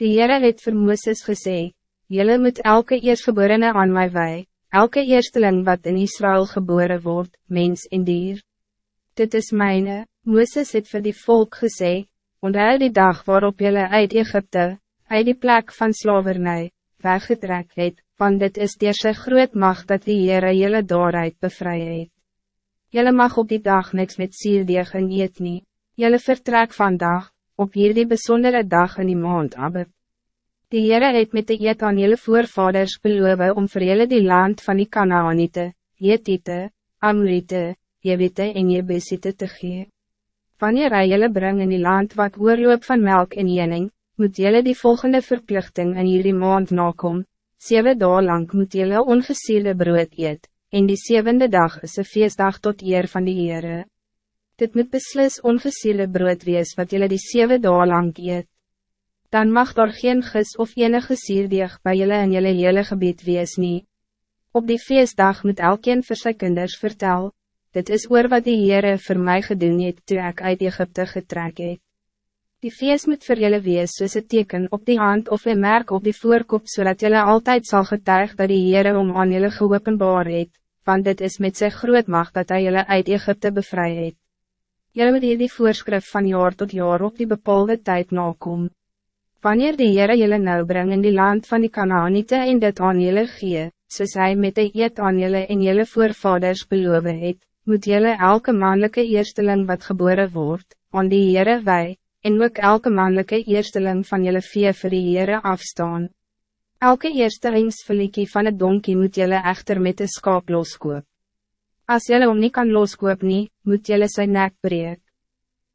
Die Heere het vir Mooses gesê, Jylle moet elke eerstgeborene aan my wij, elke eersteling wat in Israël geboren wordt, mens en dier. Dit is mijne, Mooses het vir die volk gesê, onthou die dag waarop jylle uit Egypte, uit die plek van slavernij, weggetrek het, want dit is die sy groot macht dat die Heere jylle daaruit bevry het. Jylle mag op die dag niks met sierdeeg en eet nie, jylle vertrek vandag, op hierdie besondere dag in die maand Abbe. Die Heere het met de eet aan jylle voorvaders beloof om vir jylle die land van die Kanaanite, Jetite, Amrite, Jebite en Jebesite te gee. Wanneer hy jylle bring in die land wat oorloop van melk en jening, moet jylle die volgende verplichting in hierdie maand nakom, Zeven dagen lang moet jylle ongesierde brood eet, en die zevende dag is een feestdag tot eer van die Heere. Dit moet beslis ongesierde brood wees wat jylle die zeven dagen lang eet. Dan mag daar geen gis of enige sierdeeg by jylle in jylle hele gebied wees nie. Op die feestdag moet elkeen vir sy kinders vertel, dit is oor wat die Heere vir my gedoen het toe ek uit Egypte getrek het. Die feest moet vir julle wees soos een teken op die hand of een merk op die voorkop, zodat jullie altijd zal getuig dat die Heere om aan julle geopenbaar het, want dit is met zijn groot macht dat hij jullie uit Egypte bevry het. Julle moet die voorschrift van jaar tot jaar op die bepaalde tijd nakom. Wanneer die Heere julle nou bring in die land van die Kanaanite en dit aan julle gee, soos hy met die eet aan julle en julle voorvaders beloof het, moet julle elke mannelijke eersteling wat geboren wordt, aan die Heere wij, en ook elke mannelijke eersteling van jullie vee vir die Heere afstaan. Elke eerstelingsverliekie van het donkie moet jullie echter met de skaap loskoop. Als jullie om niet kan loskoop nie, moet jullie zijn nek breek.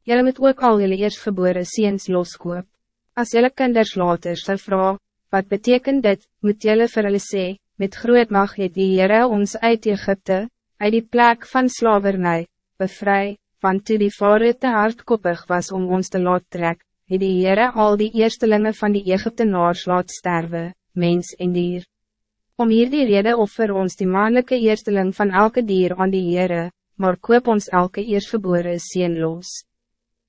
Jullie moet ook al jullie eerstgeboren ziens loskoop. Als jullie kinders later sal vraag, wat betekent dit, moet jullie vir hulle sê, met groot mag het die Heere ons uit Egypte, uit die plek van slavernij, bevry, want toe die vader te hardkoppig was om ons te laat trek, het die Heere al die eerstelingen van die Egyptenaars laat sterwe, mens en dier. Om hier die rede offer ons die mannelijke eersteling van elke dier aan die Heere, maar koop ons elke eerstgebore sien los.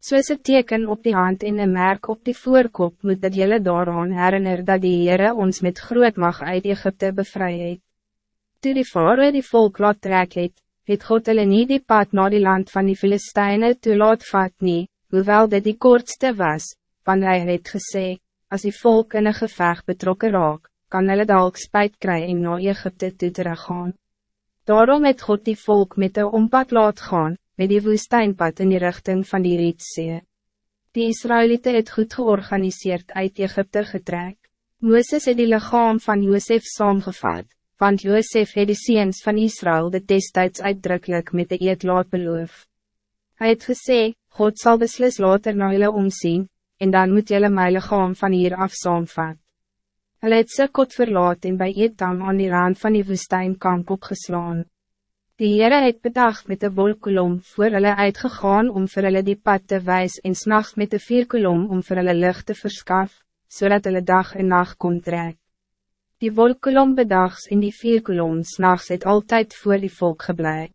Soos het teken op die hand en een merk op die voorkop moet dat jullie daaraan herinner dat die Heere ons met groot mag uit Egypte bevry het. Toe die vader die volk laat trek het, het God hulle nie die pad naar die land van die Filisteine toe laat vat nie, hoewel dit die kortste was, want hy het gesê, als die volk in een geveg betrokken raak, kan hulle dalk spijt kry en na Egypte toe teruggaan. Daarom het God die volk met de ompad laat gaan, met die woestijnpad in die richting van die Rietzee. Die Israëlieten het goed georganiseerd uit Egypte getrek. Mooses het die lichaam van Josef saamgevat, want Josef het die seens van Israël de destijds uitdrukkelijk met de eed laat beloof. Hij het gesê, God zal beslis later na julle omsien, en dan moet julle my lichaam van hier af saamvat. Hulle het sy kot verlaat en by Etam aan die rand van die woestijnkamp opgeslaan. Die Heere het bedacht met de wolkolom voor hulle uitgegaan om vir hulle die pad te wijs en s'nachts met de vierkolom om vir hulle lucht te verskaf, zodat hulle dag en nacht kon trek. Die wolkolom bedags in die vier kolom s'nachts het altijd voor die volk geblij.